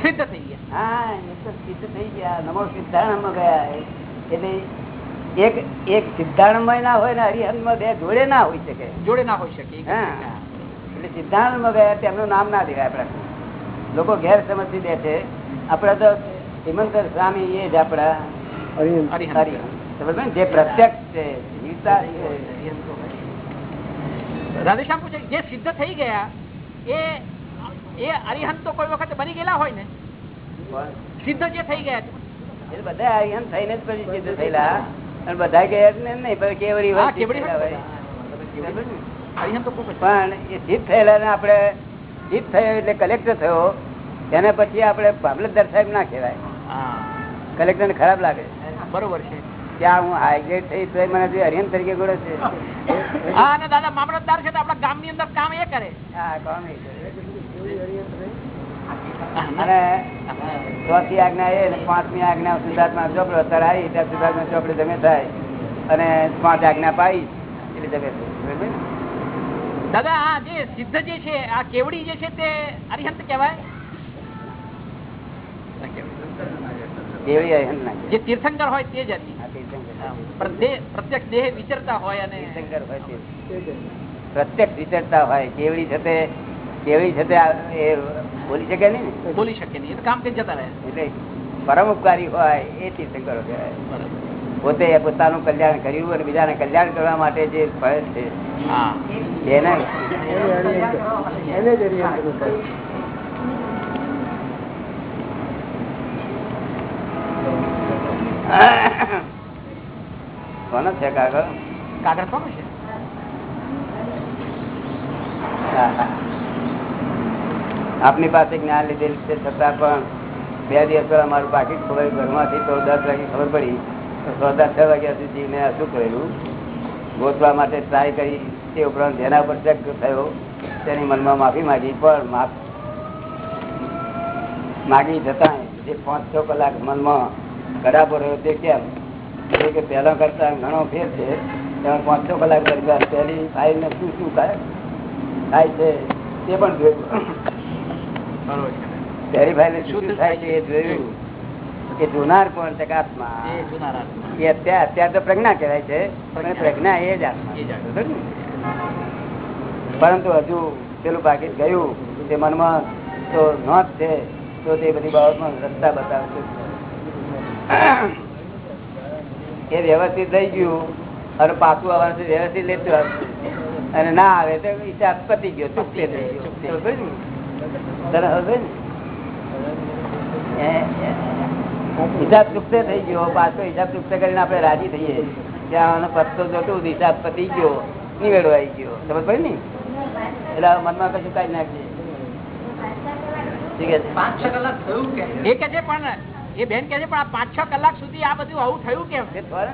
સિદ્ધ થઈ ગયા. હા એ તો સિદ્ધ થઈ ગયા. નમો સિદ્ધાણમાં ગયા. એટલે એક એક સિદ્ધાણમાં ના હોય ને હરિહંતમાં બે જોડે ના હોઈ શકે. જોડે ના હોઈ શકે. હા. એટલે સિદ્ધાંતમાં ગયા તેમનું નામ ના દેવાય આપણા લોકો ગેર સમજી દે છે આપડે તો હિમંતર સ્વામી એ જ આપડા હરિહંત. જે પ્રત્યક્ષ છે રાધેશ્યામ પૂછે જે સિદ્ધ થઈ ગયા એ એ અરિહંત તો કોઈ વખત બની ગયેલા હોય ને? પણ સિદ્ધ જે થઈ ગયા એ બધા થઈને જ પછી સિદ્ધ થયેલા. અને બધા ગયા ને નહીં પણ એ સિદ્ધ થયેલા ને આપણે સિદ્ધ થયો એટલે કલેક્ટર થયો એને પછી આપણે મામલતદાર સાહેબ ના કહેવાય. હા. કલેક્ટર ને ખરાબ લાગે. બરોબર છે. ત્યાં હું હાઈગ્રેડ થઈ તો મને જે હરિયન તરીકે ગોળે છે હા અને દાદા મામલતદાર છે તો આપણા ગામ અંદર કામ એ કરે હા, કોણ એ કરે? અને ચોથી આજ્ઞા એ પાંચમી આજ્ઞા સિદ્ધાર્થમાં ચોપડો અત્યારે આવી ત્યાં સિદ્ધાર્થમાં ચોપડે જમે થાય અને પાંચ આજ્ઞા પાઈ એટલે જમે? દાદા આ જે સિદ્ધ જે છે આ કેવડી જે છે તે અરિહંત કહેવાય કેવડી ના જે તીર્થંકર હોય તે જ અરિહંત. પ્રત્યક્ષ દેહ વિચરતા હોય અને. પ્રત્યક્ષ વિચરતા હોય. કેવડી સાથે કેવડી સાથે એ બોલી શકે નહીં ને? બોલી શકે નહીં. કામ કરી જતા રહે. એટલે પરમ ઉપકારી હોય એ તીર્થંકરો કહેવાય. પોતે પોતાનું કલ્યાણ કર્યું અને બીજાને કલ્યાણ કરવા માટે જે ફળ છે એને એને જ હરિહંતનું કહે. કોનો છે કાગળ? કાગળ કોનું છે. આપની પાસે જ્ઞાન લીધેલ છે છતાં પણ બે દિવસ પહેલા મારું પાકીટ ખોવાયું ઘરમાંથી તો દસ વાગે ખબર પડી તો સોદા છ વાગ્યા સુધી મેં શું કરેલું ગોતવા માટે ટ્રાય કરી તે ઉપરાંત જેના પર ચેક થયો તેની મનમાં માફી માંગી પણ માફ માગી જતા જે પાંચ છ કલાક મનમાં કડાપો રહ્યો તે કેમ? કે પહેલા કરતા ઘણો ફેર છે. તેમાં પાંચ છ કલાક દરમિયાન પહેલી ફાઇલને શું શું થાય છે તે પણ જોયું. પહેલી ફાઇલને શું શું થાય છે એ જોયું. કે જોનાર કોણ છે આત્મા. એ અત્યારે અત્યારે તો પ્રજ્ઞા કહેવાય છે પણ પ્રજ્ઞા. એ જ આત્મા? પરંતુ હજુ પેલું પાકીટ ગયું તે મનમાં તો નોંધ છે તો તે બધી બાબતમાં રસ્તા બતાવશે. એ વ્યવસ્થિત થઈ ગયું. અને પાછું આવવાનું વ્યવસ્થિત લેતું અને ના આવે તો હિસાબ પતી ગયો ચૂકતે થઈ ગયો. હિસાબ ચૂકતે થઈ ગયો. પાછો હિસાબ ચૂકતે કરીને આપણે રાજી થઈએ. ત્યાં આનો પત્તો જતું હિસાબ પતી ગયો નિવેડો આવી ગયો. સમજ પડી ને? એટલે મનમાં કશું કાઢી નાખીએ. ઠીક છે. પાંચ છ કલાક થયું કે? પણ એ બેન કે છે પણ આ પાંચ છ કલાક સુધી આ બધું આવું થયું કેમ?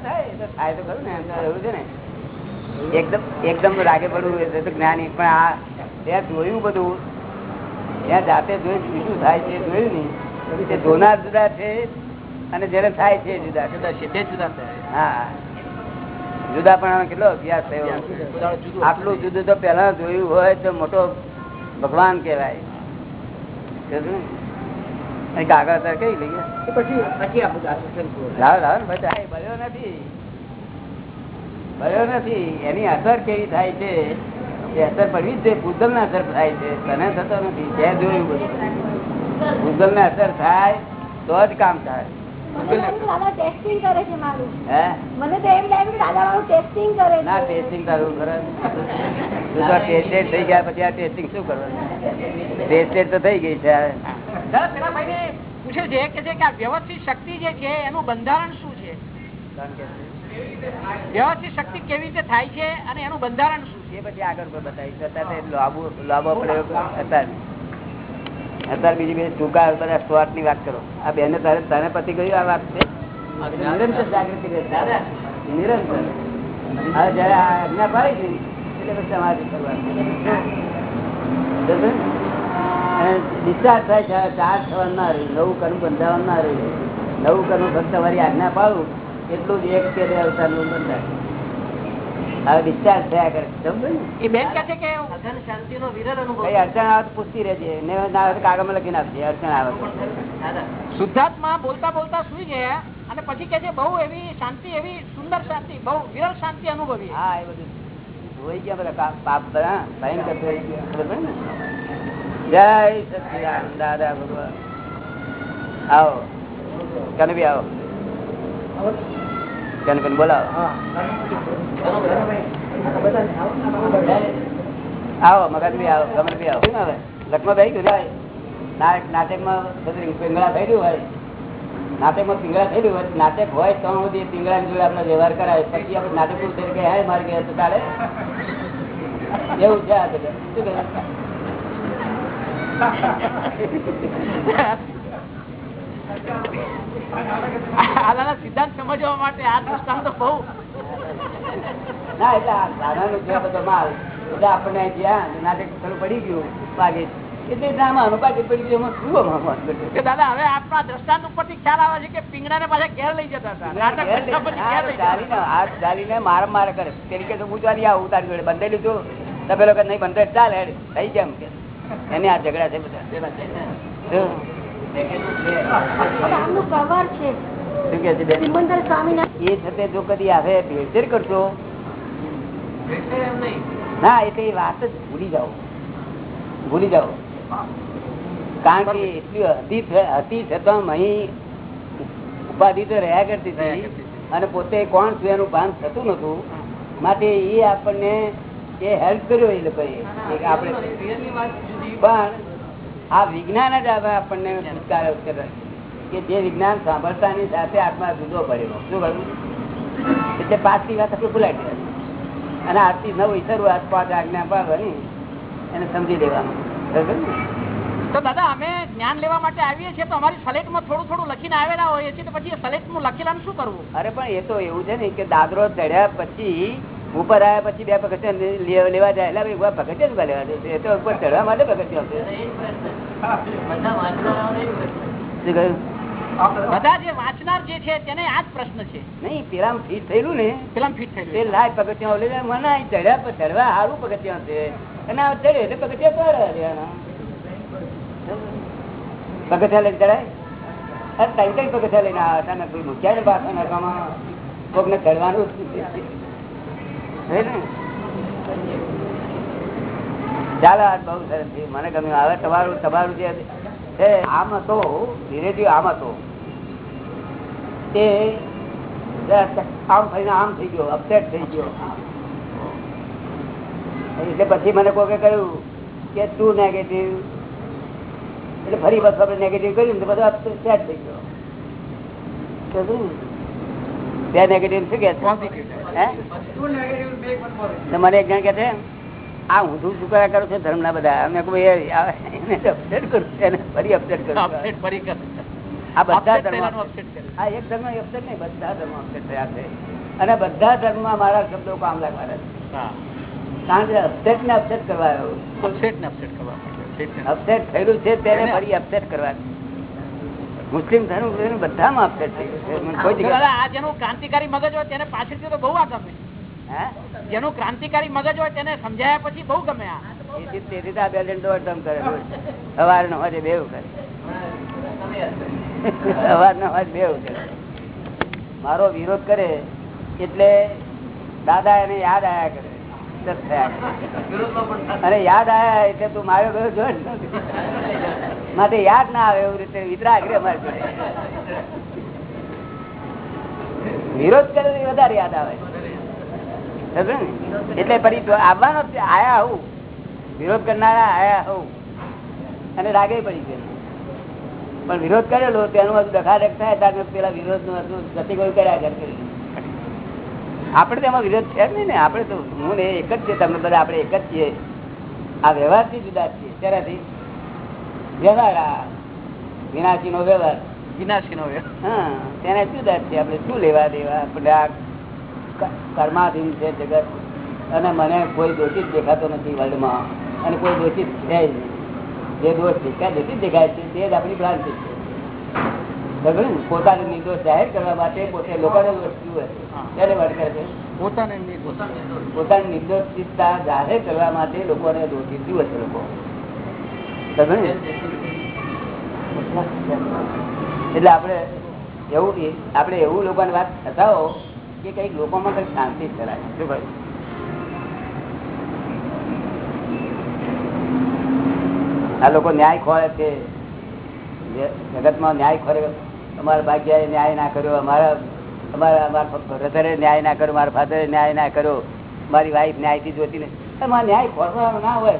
થાય તો ખરું ને એવું છે ને. એકદમ એકદમ રાગે પડવું એ તો જ્ઞાની પણ આ ત્યાં જોયું બધું ત્યાં જાતે જોયું શું થાય છે જોયું નહીં. તે જોનાર જુદા છે અને જેને થાય છે જુદા જુદા છે બે જુદા હા. જુદા પણ કેટલો અભ્યાસ થયો. આટલું જુદું તો પેલા જોયું હોય તો મોટો ભગવાન કહેવાય. કાગળ અત્યારે કઈ લઈ ગયા ને બધા. એ નથી. ભર્યો નથી. એની અસર કેવી થાય છે? એ અસર પડવી જ છે ને અસર થાય છે. તને થતો નથી. જે જોયું બધું. ગૂગલ ને અસર થાય તો જ કામ થાય. ટેસ્ટિંગ કરે છે મારું. મને તો એમ લાગે દાદા મારું ટેસ્ટિંગ કરે ના ટેસ્ટિંગ કરવું ખરા ટેસ્ટેડ થઈ ગયા પછી આ ટેસ્ટિંગ શું કરવાનું? ટેસ્ટેડ તો થઈ ગઈ છે. પેલા પૂછે છે કે જે આ વ્યવસ્થિત શક્તિ જે છે એનું બંધારણ શું છે? વ્યવસ્થિત શક્તિ કેવી રીતે થાય છે અને એનું બંધારણ શું છે? પછી આગળ બતાવીશ. બીજી બે ટૂંકા બધા સ્વાર્થની વાત કરો. આ બેને તારે તને પતિ કયું આ વાત છે? નિરંતર જાગૃતિ નિરંતર. હવે જયારે આ આજ્ઞા પાડી છે એટલે પછી તમારે કરવાનું? ડિસ્ચાર્જ થાય છે ચાર્જ થવાનું ના રહ્યું નવું કર્મ બંધાવાનું ના રહ્યું નવું કર્મ ફક્ત તમારી આજ્ઞા પાડું એટલું જ એક કે બે અવતારનું બંધાય. હવે ડિસ્ચાર્જ થયા કરે સમજો ને? અડચણ આવે તો પૂછતી રહેજે. ને ના આવે કાગળમાં લખીને આપજે અડચણ આવે શુદ્ધાત્મા બોલતા બોલતા સુઈ ગયા અને પછી કે છે બહુ એવી શાંતિ એવી સુંદર શાંતિ બહુ વિરલ શાંતિ અનુભવી. હા એ બધું. ધોઈ ગયા બધા પાપ ભયંકર ગયા. ને? જય સચિદાન દાદા ભગવાન. આવો. કનભી આવો. કનભી બોલાવો. આવો મગનભી આવો ગમનભી આવો. શું આવે? લખમાં બેસી ગયું નાટક નાટકમાં બધું પિંગળા થયેલું હોય. નાટકમાં પિંગળા થયેલું હોય. નાટક હોય તો સુધી પિંગળા જોડે આપણે વ્યવહાર કરાય પછી આપણે નાટક થઈને કહીએ, હાય મારી ગયા તો ચાલે? એવું છે આ બધા. શું કહે? આ દાદા સિદ્ધાંત સમજવા માટે આ દૃષ્ટાંત બહુ. ના એટલે આ દાદાનું બધો માલ એટલે આપણને જ્યાં નાટક થોડું પડી ગયું વાગે એટલે ડ્રામા અનુપાત પડી ગયું શું અમારું દાદા હવે આપણા દ્રષ્ટાંત ઉપરથી ખ્યાલ આવે છે કે પિંગળાને પાછા ઘેર લઈ જતા હતા. નાટક હાથ માર માર કરે. તેની કે હું ચાલી આવું તારી જોડે બંધેલું છું તમે કે નહીં બંધાય ચાલે થઈ જાય એમ કે. એની આ ઝઘડા છે બધા. શું? આમનું કવર છે. શું કે છે બેન? સિમંદર સ્વામીના એ છતાં જો કદી આવે ભેળસેળ કરશો? ભેટે એમ નહીં. ના એટલે એ વાત જ ભૂલી જાઓ. ભૂલી જાઓ. કારણ કે એટલી હતી હતી છતાં અહીં ઉપાધિ તો રહ્યા કરતી હતી. અને પોતે કોણ છું એનું ભાન થતું નતું માટે એ આપણને એ હેલ્પ કર્યો એ લોકોએ. આપણે પણ આ વિજ્ઞાન જ આપણને સંસ્કાર કરે. કે જે વિજ્ઞાન સાંભળતાની સાથે આત્મા જુદો પડ્યો. શું કહ્યું? એટલે પાછલી વાત આપણે ભૂલાઈ ગયા અને આજથી નવ શરૂઆત પાંચ આજ્ઞા પાડવાની. એને સમજી લેવાનું. બરાબર તો દાદા અમે જ્ઞાન લેવા માટે આવીએ છીએ તો અમારી સલેટમાં થોડું થોડું લખીને આવેલા હોઈએ છીએ તો પછી સલેટનું લખેલાનું શું કરવું? અરે પણ એ તો એવું છે ને કે દાદરો ચડ્યા પછી ઉપર આવ્યા પછી બે પગથિયા લેવા જાય. એટલે ભાઈ પગથિયા જ ઊભા લેવા જશે એ તો ઉપર ચડવા માટે પગથિયા બધા જ શું વાંચનાર જે છે તેને આ જ પ્રશ્ન છે. નહીં પેલા ફીટ થયેલું ને. પેલા ફિટ તે થયેલું લાય પગથિયા ઓલે જાય, મને ચડ્યા પર ચડવા સારું પગથિયાં છે. અને આ ચડે એટલે પગથિયાં પર. પગથિયા લઈને ચડાય અરે ત્રણ કઈ પગથિયા લઈને આવ્યા હતા? ને કોઈ મૂક્યા ને નરકામાં કોકને ચડવાનું ને? ચાલો બહુ સરસ મને ગમ્યું. હવે તમારું તમારું જે આમ હતો રિલેટિવ આમ હતો. તે આમ થઈને આમ થઈ ગયો અપસેટ થઈ ગયો. એટલે પછી મને કોકે કહ્યું કે તું નેગેટિવ એટલે ફરી બસ આપણે નેગેટિવ કર્યું ને બધું અપસેટ થઈ ગયો? બે નેગેટિવ શું કે છે? હે? મને એક જણ કે છે આ શું કર્યા કરું છું ધર્મ ના બધા. અમે એને કરું એને ફરી અપડેટ કરું ફરી આ બધા ધર્મ આ એક ધર્મ અપડેટ નહીં બધા ધર્મ અપડેટ થયા છે. અને બધા ધર્મમાં મારા શબ્દો કામ લાગવાના છે. કારણ કે અપસેટ ને અપસેટ કરવા. અપસેટ ને અપસેટ કરવા અપસેટ થયેલું છે તેને ફરી અપસેટ કરવા મુસ્લિમ ધર્મ બધા માફ જેનું ક્રાંતિકારી મગજ હોય તેને પાછળથી તો બહુ આ ગમે. જેનું ક્રાંતિકારી મગજ હોય તેને સમજાયા પછી બહુ ગમે આ. દોડધામ કરે. સવારે ને સાંજે કરે. સવાર ને બેઉ કરે. મારો વિરોધ કરે એટલે દાદા એને યાદ આયા કરે. જ થયા અને યાદ આવ્યા એટલે તું માર્યો ગયો જો માટે યાદ ના આવે એવું રીતે વિતરાગ રે મારી જોડે. વિરોધ કરે વધારે યાદ આવે. એટલે ફરી આવવાનો આયા હું. વિરોધ કરનારા આયા હું. અને રાગે પડી ગયો. પણ વિરોધ કરેલો, તેનું હજુ દખાડેક થાય ત્યારે પેલા વિરોધનું હજુ ગતિ કોઈ કર્યા કરે. આપણે તેમાં વિરોધ છે જ નહીં ને. આપણે તો હું ને એક જ છે તમને બધા આપણે એક જ છીએ. આ વ્યવહારથી જુદા છીએ. તેનાથી વ્યવહાર આ વિનાશી નો વ્યવહાર. વિનાશી નો હા તેને જુદા છીએ છે આપણે. શું લેવા દેવા? આપણે આ કર્માધીન છે જગત. અને મને કોઈ દોષિત દેખાતો નથી વર્લ્ડમાં. અને કોઈ દોષિત છે જ નહીં. જે દોષ દેખાય દોષિત દેખાય છે તે જ આપણી ભ્રાંતિ છે? પોતાનો નિર્દોષ જાહેર કરવા માટે પોતે લોકોને દોષ જુએ તેને છે. પોતાને પોતાની નિર્દોષિતતા જાહેર કરવા માટે લોકોને દોષિત જુએ છે લોકો? એટલે આપણે એવું આપણે એવું લોકોને વાત થતાઓ કે કંઈક લોકોમાં કંઈક શાંતિ કરાય. શું ભાઈ આ લોકો ન્યાય ખોરે છે. જગતમાં ન્યાય ખોરે અમારા ભાગ્યાએ ન્યાય ના કર્યો અમારા અમારા અમારા બ્રધરે ન્યાય ના કર્યો મારા ફાધરે ન્યાય ના કર્યો મારી વાઈફ ન્યાયથી જોતી નથી. એમાં ન્યાય ખોરવાનો ના હોય.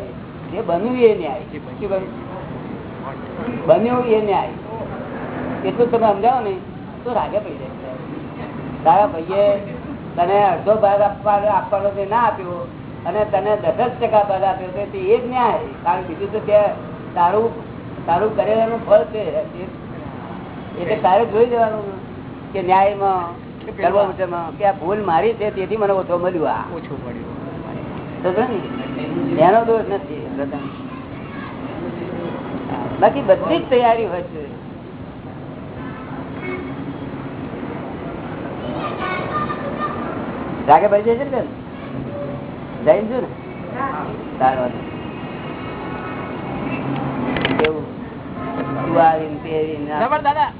જે બન્યું એ ન્યાય. શું બન્યું એ ન્યાય. એટલું તમે સમજાવો ને તો રાગે પડી જાય તારા ભાઈએ તને અડધો ભાગ આપવા આપવાનો તે ના આપ્યો અને તને દસ જ ટકા ભાગ આપ્યો તો તે એ જ ન્યાય. કારણ બીજું તો ત્યાં તારું તારું કરેલાનું ફળ છે. એટલે તારે જોઈ લેવાનું કે ન્યાયમાં કર્મમાં કે આ ભૂલ મારી છે તેથી મને ઓછો મળ્યું આ. ઓછું પડ્યું એનો દોષ નથી બાકી બધી જ તૈયારી હોય છે. રાગે ભાઈ જશે ને? જઈને છું ને? સારું કેવું? તું આવીને તે આવીને આ- જબર દાદા.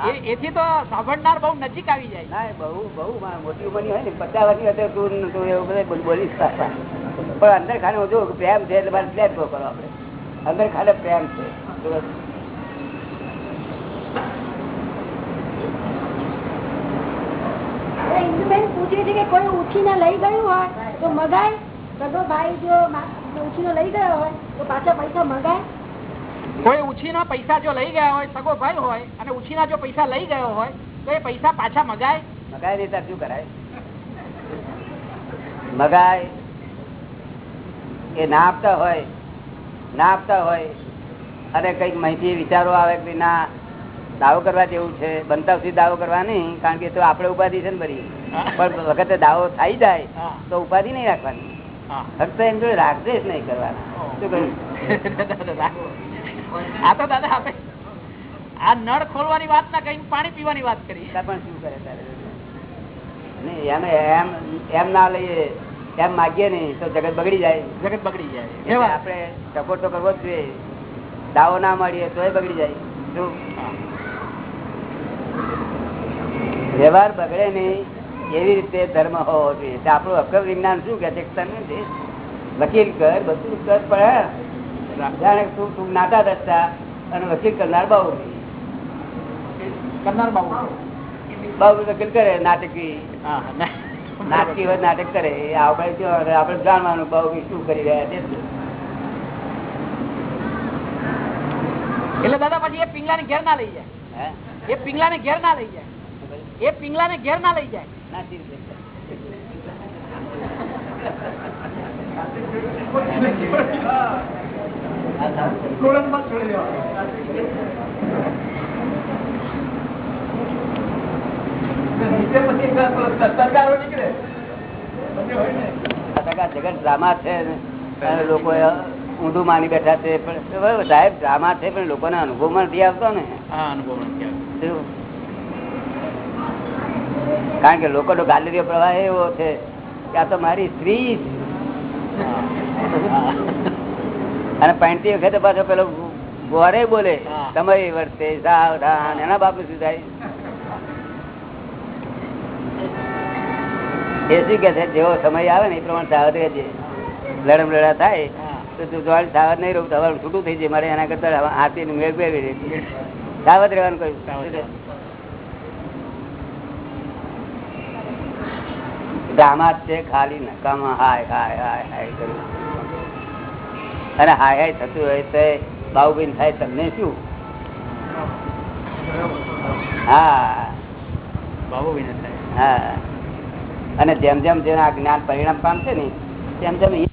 એથી તો સાંભળનાર બહુ નજીક આવી જાય. ના બહુ બહુ મોટી ઉંમરની હોય ને પચાસ વર્ષની હતી તું તું એવું બધું બોલીશ પાછા. પણ અંદર ખાને હું પ્રેમ છે એટલે મારે ફ્લેટ કરો આપણે અંદર ખાને પ્રેમ છે. પૂછે છે કે કોઈ ઉઠીને લઈ ગયું હોય તો મગાય? સગો ભાઈ જો ઉઠીને લઈ ગયો હોય તો પાછા પૈસા મગાય? કોઈ ઉછીના પૈસા જો લઈ ગયા હોય સગો ભાઈ હોય અને ઉછીના જો પૈસા લઈ ગયો હોય તો એ પૈસા પાછા મગાય? મગાય નહીં તાર શું કરાય? મગાય. એ ના આપતા હોય ના આપતા હોય અને કંઈક માહિતી વિચારો આવે કે ના દાવો કરવા જેવું છે બનતા સુધી દાવો કરવા નહીં કારણ કે તો આપણે ઉપાધિ છે ને બધી. પણ વખતે દાવો થઈ જાય. તો ઉપાધિ નહીં રાખવાની. ફક્ત એમ જોડે રાખજે જ નહીં કરવાના. શું કહ્યું? આ તો દાદા આપણે આ નળ ખોલવાની વાત ના કઈ પાણી પીવાની વાત કરી. પણ શું કરે તારે? એમ એમ ના લઈએ એમ માગીએ નહીં તો જગત બગડી જાય. જગત બગડી જાય. એવા. આપણે તો કરવો જ જોઈએ. દાવો ના મળીએ તો બગડી જાય. શું? વ્યવહાર બગડે નહીં એવી રીતે ધર્મ હોવો જોઈએ. આપણું અક્કલ વિજ્ઞાન શું કે છે વકીલ કર બધું કર પણ જાણે તું તું નાટા દસતા અને વકીલ કરનાર બહુ કરનાર બાબુ બહુ વકીલ કરે નાટકી. નાટકી હોય નાટક કરે. આપણે આપણે જાણવાનું બહુ શું કરી રહ્યા છે. એટલે દાદા પછી એ પિંગલા ઘેર ના લઈ જાય. હે? એ પિંગલા ઘેર ના લઈ જાય. એ પિંગલા ઘેર ના લઈ જાય. ના જગત ડ્રામા છે અને લોકો ઊંધું માની બેઠા છે. પણ સાહેબ ડ્રામા છે પણ લોકોને અનુભવમાં નથી આવતો ને. અનુભવ? કારણ કે લોકોનો ગાલેરીઓ પ્રવાહ એવો છે કે આ તો મારી સ્ત્રી. અને પહેણતી વખતે પાછો પેલો ગોરે બોલે તમારી વર્તે સાવધાન એના બાપ શું થાય એ શું કે છે જેવો સમય આવે ને એ પ્રમાણે સાવધ રહેજે લડમ લડા થાય તો તું જોડે સાવધ નહીં રહું તમારું છૂટું થઈ જાય મારે એના કરતા આરતી નું મેળ પહેરવી રહી સાવધ રહેવાનું કહ્યું ગામા છે ખાલી નકામા હાય હાય હાય હાય કર્યું અને હાય હાય થતું હોય તો બાહુબીન થાય તમને શું? હા. બાબુ થાય. હા. અને જેમ જેમ જેના જ્ઞાન પરિણામ પામશે ને તેમ તેમ